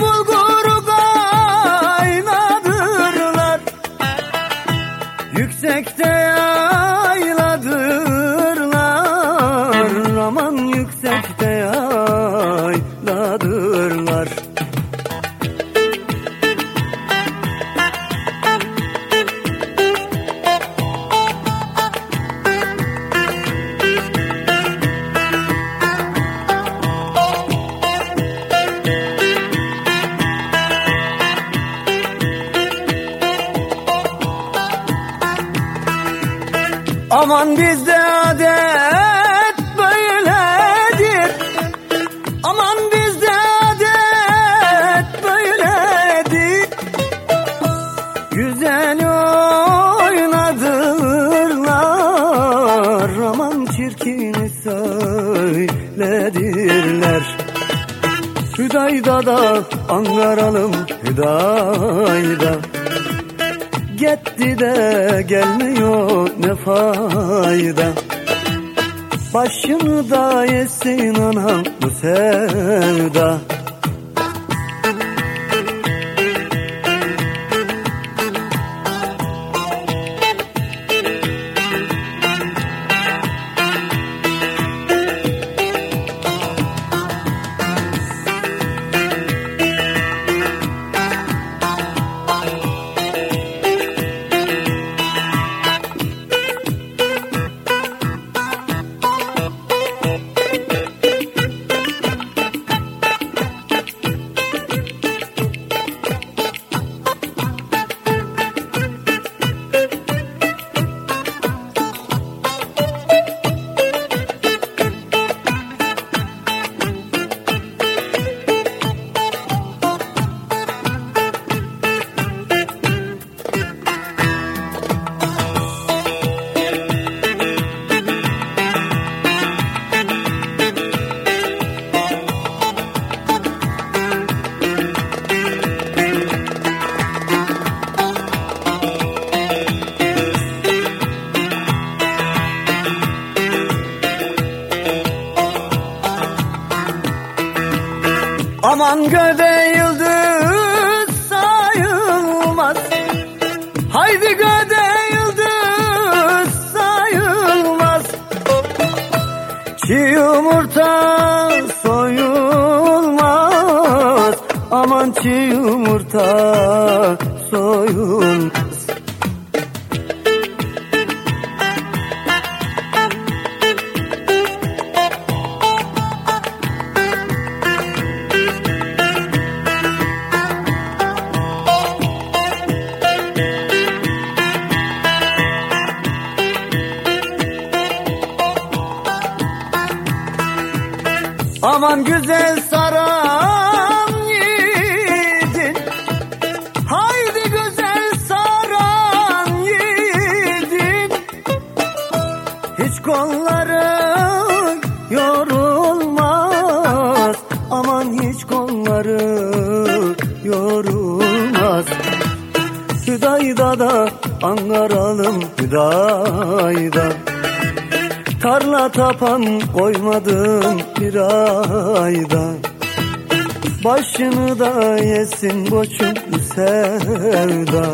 bulguru kaynadırlar. Yüksekte yayladırlar. Aman yüksekte Aman bizde adet böyledir. Aman bizde adet böyledir. Güzel oynadırlar. Aman çirkin söyledirler. Hüdayda da Ankaralım Hüdayda Gitti de gelmiyor ne fayda? Başını da yesin anam bu sevda Aman göde yıldız sayılmaz. Haydi göde yıldız sayılmaz. Çiğ yumurta soyulmaz. Aman çiğ yumurta soyulmaz Aman güzel saran yiğidin. Haydi güzel saran yiğidin. Hiç kolları yorulmaz. Aman hiç kolları yorulmaz. Hüdayda da Ankaralım Hüdayda Tarla tapan koymadım bir ayda. Başını da yesin boşum sevda